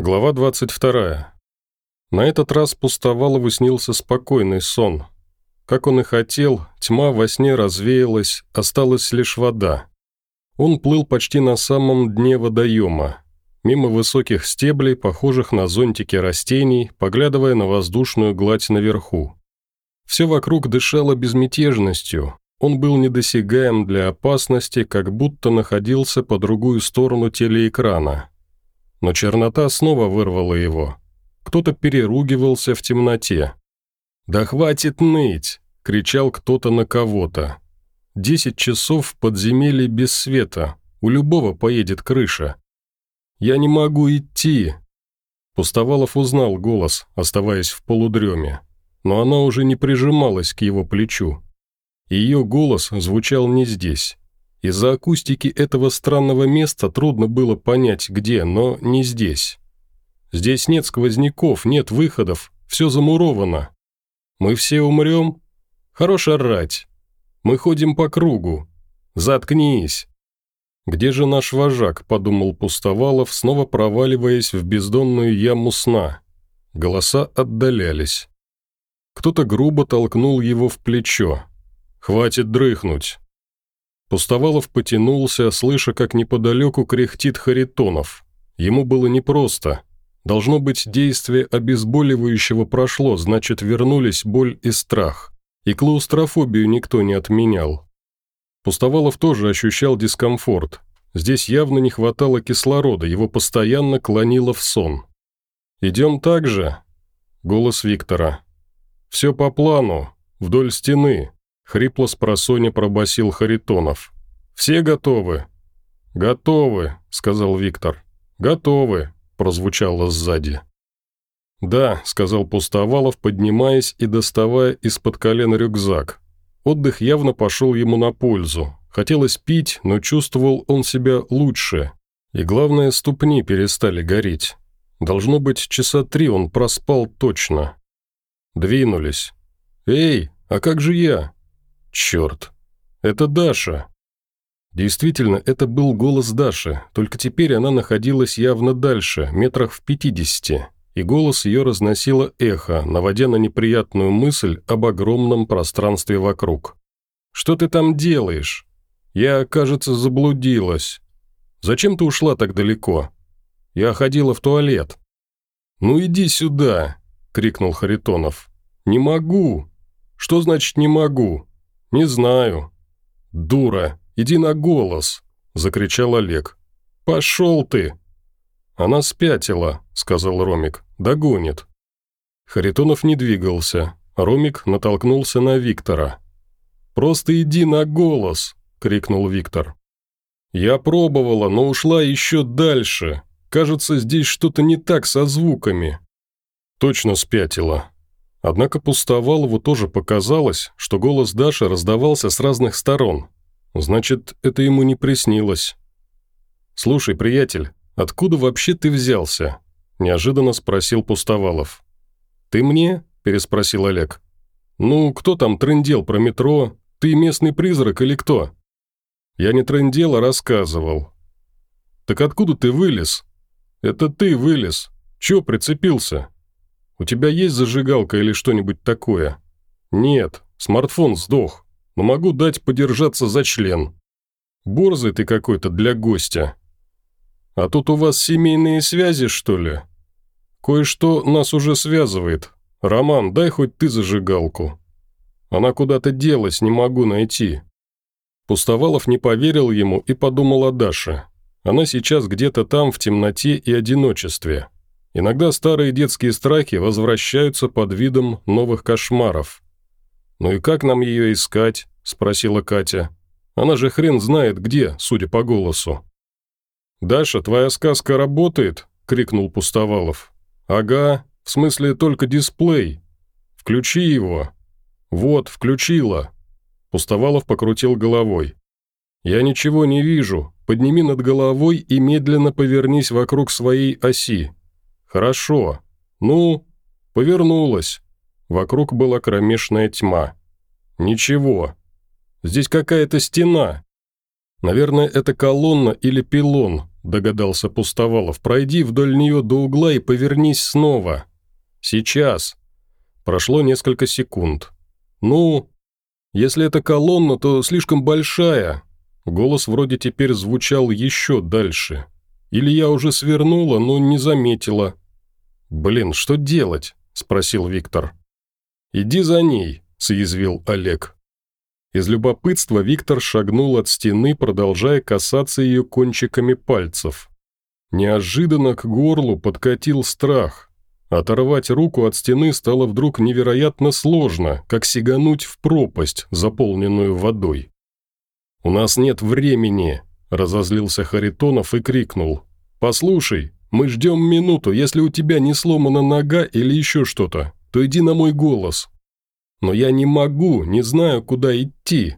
Глава 22. На этот раз Пустовалову снился спокойный сон. Как он и хотел, тьма во сне развеялась, осталась лишь вода. Он плыл почти на самом дне водоема, мимо высоких стеблей, похожих на зонтики растений, поглядывая на воздушную гладь наверху. Все вокруг дышало безмятежностью, он был недосягаем для опасности, как будто находился по другую сторону телеэкрана но чернота снова вырвала его. Кто-то переругивался в темноте. «Да хватит ныть!» – кричал кто-то на кого-то. «Десять часов в подземелье без света. У любого поедет крыша. Я не могу идти!» Пустовалов узнал голос, оставаясь в полудреме, но она уже не прижималась к его плечу. Ее голос звучал не здесь. Из-за акустики этого странного места трудно было понять, где, но не здесь. Здесь нет сквозняков, нет выходов, все замуровано. Мы все умрем? Хорош орать. Мы ходим по кругу. Заткнись. «Где же наш вожак?» – подумал Пустовалов, снова проваливаясь в бездонную яму сна. Голоса отдалялись. Кто-то грубо толкнул его в плечо. «Хватит дрыхнуть. Пустовалов потянулся, слыша, как неподалеку кряхтит Харитонов. Ему было непросто. Должно быть, действие обезболивающего прошло, значит, вернулись боль и страх. И клаустрофобию никто не отменял. Пустовалов тоже ощущал дискомфорт. Здесь явно не хватало кислорода, его постоянно клонило в сон. «Идем так же?» Голос Виктора. «Все по плану, вдоль стены. Хрипло с просоня пробасил Харитонов. «Все готовы?» «Готовы», — сказал Виктор. «Готовы», — прозвучало сзади. «Да», — сказал Пустовалов, поднимаясь и доставая из-под колен рюкзак. Отдых явно пошел ему на пользу. Хотелось пить, но чувствовал он себя лучше. И главное, ступни перестали гореть. Должно быть, часа три он проспал точно. Двинулись. «Эй, а как же я?» Черт. Это Даша. Действительно, это был голос Даши, только теперь она находилась явно дальше, метрах в пятидесяти, и голос ее разносило эхо, наводя на неприятную мысль об огромном пространстве вокруг. «Что ты там делаешь? Я, кажется, заблудилась. Зачем ты ушла так далеко? Я ходила в туалет». «Ну иди сюда!» – крикнул Харитонов. «Не могу!» «Что значит «не могу»?» «Не знаю». «Дура, иди на голос», – закричал Олег. «Пошел ты!» «Она спятила», – сказал Ромик. «Догонит». Харитонов не двигался. Ромик натолкнулся на Виктора. «Просто иди на голос!» – крикнул Виктор. «Я пробовала, но ушла еще дальше. Кажется, здесь что-то не так со звуками». «Точно спятила», Однако Пустовалову тоже показалось, что голос Даши раздавался с разных сторон. Значит, это ему не приснилось. «Слушай, приятель, откуда вообще ты взялся?» – неожиданно спросил Пустовалов. «Ты мне?» – переспросил Олег. «Ну, кто там трындел про метро? Ты местный призрак или кто?» «Я не трындел, а рассказывал». «Так откуда ты вылез?» «Это ты вылез. Чё прицепился?» У тебя есть зажигалка или что-нибудь такое?» «Нет, смартфон сдох, но могу дать подержаться за член. Борзый ты какой-то для гостя. А тут у вас семейные связи, что ли? Кое-что нас уже связывает. Роман, дай хоть ты зажигалку. Она куда-то делась, не могу найти». Пустовалов не поверил ему и подумал о Даше. Она сейчас где-то там в темноте и одиночестве. Иногда старые детские страхи возвращаются под видом новых кошмаров. «Ну и как нам ее искать?» – спросила Катя. «Она же хрен знает где, судя по голосу». «Даша, твоя сказка работает?» – крикнул Пустовалов. «Ага, в смысле только дисплей. Включи его». «Вот, включила». Пустовалов покрутил головой. «Я ничего не вижу. Подними над головой и медленно повернись вокруг своей оси. «Хорошо. Ну, повернулась». Вокруг была кромешная тьма. «Ничего. Здесь какая-то стена. Наверное, это колонна или пилон. – догадался Пустовалов. «Пройди вдоль нее до угла и повернись снова». «Сейчас». Прошло несколько секунд. «Ну, если это колонна, то слишком большая». Голос вроде теперь звучал еще дальше. Или я уже свернула, но не заметила. «Блин, что делать?» – спросил Виктор. «Иди за ней», – съязвил Олег. Из любопытства Виктор шагнул от стены, продолжая касаться ее кончиками пальцев. Неожиданно к горлу подкатил страх. Оторвать руку от стены стало вдруг невероятно сложно, как сигануть в пропасть, заполненную водой. «У нас нет времени», – разозлился Харитонов и крикнул. «Послушай, мы ждем минуту, если у тебя не сломана нога или еще что-то, то иди на мой голос». «Но я не могу, не знаю, куда идти».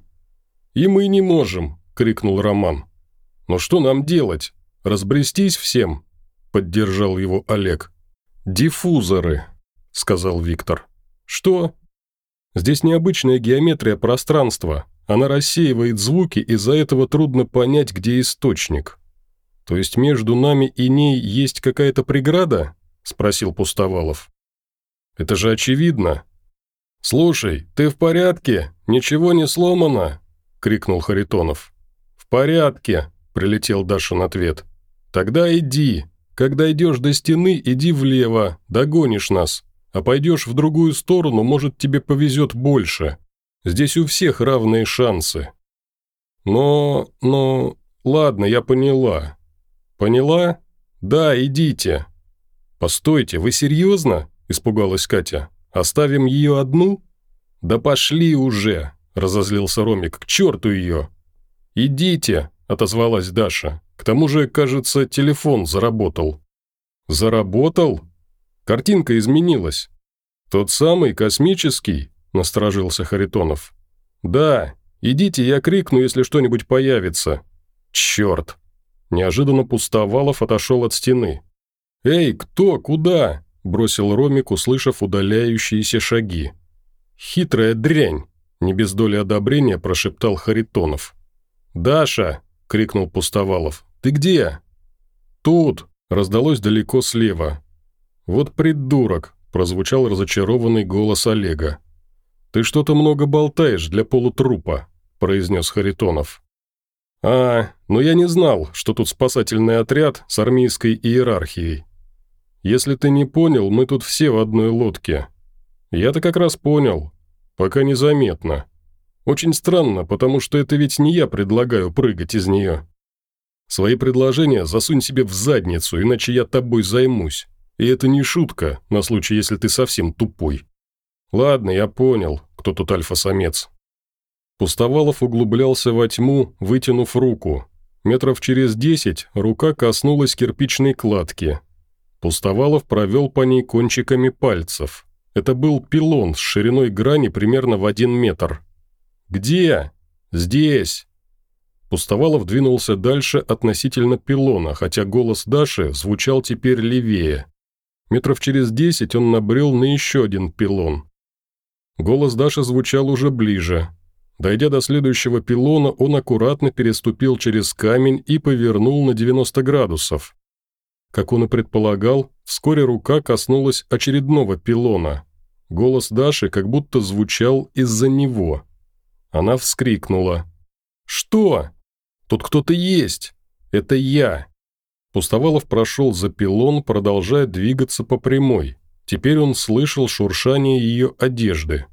«И мы не можем», – крикнул Роман. «Но что нам делать? Разбрестись всем?» – поддержал его Олег. «Диффузоры», – сказал Виктор. «Что?» «Здесь необычная геометрия пространства. Она рассеивает звуки, из-за этого трудно понять, где источник». «То есть между нами и ней есть какая-то преграда?» – спросил Пустовалов. «Это же очевидно». «Слушай, ты в порядке? Ничего не сломано?» – крикнул Харитонов. «В порядке», – прилетел Дашин ответ. «Тогда иди. Когда идешь до стены, иди влево, догонишь нас. А пойдешь в другую сторону, может, тебе повезет больше. Здесь у всех равные шансы». «Но... но... ладно, я поняла. «Поняла? Да, идите». «Постойте, вы серьезно?» – испугалась Катя. «Оставим ее одну?» «Да пошли уже!» – разозлился Ромик. «К черту ее!» «Идите!» – отозвалась Даша. «К тому же, кажется, телефон заработал». «Заработал?» Картинка изменилась. «Тот самый, космический?» – насторожился Харитонов. «Да, идите, я крикну, если что-нибудь появится». «Черт!» Неожиданно Пустовалов отошел от стены. «Эй, кто? Куда?» – бросил Ромик, услышав удаляющиеся шаги. «Хитрая дрянь!» – не без доли одобрения прошептал Харитонов. «Даша!» – крикнул Пустовалов. «Ты где?» «Тут!» – раздалось далеко слева. «Вот придурок!» – прозвучал разочарованный голос Олега. «Ты что-то много болтаешь для полутрупа», – произнес Харитонов. «А, но я не знал, что тут спасательный отряд с армейской иерархией. Если ты не понял, мы тут все в одной лодке. Я-то как раз понял. Пока незаметно. Очень странно, потому что это ведь не я предлагаю прыгать из нее. Свои предложения засунь себе в задницу, иначе я тобой займусь. И это не шутка, на случай, если ты совсем тупой. Ладно, я понял, кто тут альфа-самец. Пустовалов углублялся во тьму, вытянув руку. Метров через десять рука коснулась кирпичной кладки. Пустовалов провел по ней кончиками пальцев. Это был пилон с шириной грани примерно в один метр. «Где?» «Здесь!» Пустовалов двинулся дальше относительно пилона, хотя голос Даши звучал теперь левее. Метров через десять он набрел на еще один пилон. Голос Даши звучал уже ближе, Дойдя до следующего пилона, он аккуратно переступил через камень и повернул на 90 градусов. Как он и предполагал, вскоре рука коснулась очередного пилона. Голос Даши как будто звучал из-за него. Она вскрикнула. «Что? Тут кто-то есть! Это я!» Пустовалов прошел за пилон, продолжая двигаться по прямой. Теперь он слышал шуршание ее одежды.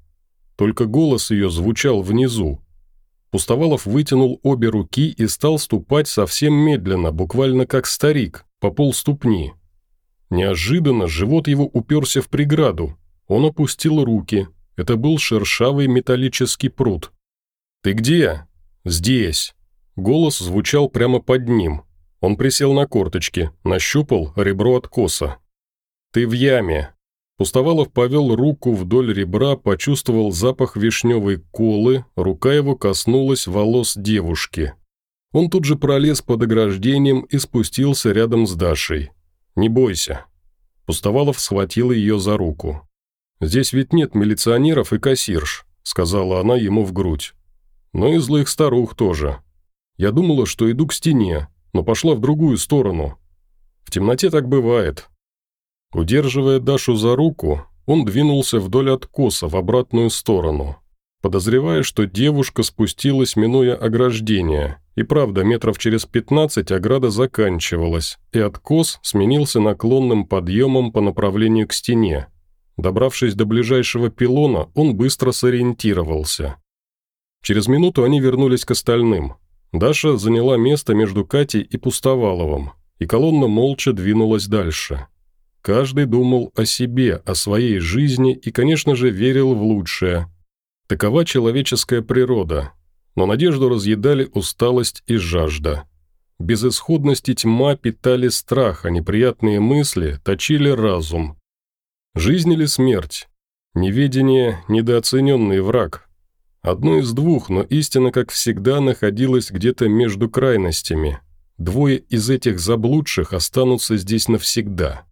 Только голос ее звучал внизу. Пустовалов вытянул обе руки и стал ступать совсем медленно, буквально как старик, по полступни. Неожиданно живот его уперся в преграду. Он опустил руки. Это был шершавый металлический пруд. «Ты где?» «Здесь». Голос звучал прямо под ним. Он присел на корточки, нащупал ребро откоса. «Ты в яме. Пустовалов повел руку вдоль ребра, почувствовал запах вишневой колы, рука его коснулась волос девушки. Он тут же пролез под ограждением и спустился рядом с Дашей. «Не бойся». Пустовалов схватил ее за руку. «Здесь ведь нет милиционеров и кассирш», — сказала она ему в грудь. «Но и злых старух тоже. Я думала, что иду к стене, но пошла в другую сторону. В темноте так бывает. Удерживая Дашу за руку, он двинулся вдоль откоса в обратную сторону, подозревая, что девушка спустилась, минуя ограждение. И правда, метров через пятнадцать ограда заканчивалась, и откос сменился наклонным подъемом по направлению к стене. Добравшись до ближайшего пилона, он быстро сориентировался. Через минуту они вернулись к остальным. Даша заняла место между Катей и Пустоваловым, и колонна молча двинулась дальше. Каждый думал о себе, о своей жизни и, конечно же, верил в лучшее. Такова человеческая природа. Но надежду разъедали усталость и жажда. Безысходность и тьма питали страх, а неприятные мысли точили разум. Жизнь или смерть? Неведение – недооцененный враг. Одно из двух, но истина, как всегда, находилась где-то между крайностями. Двое из этих заблудших останутся здесь навсегда.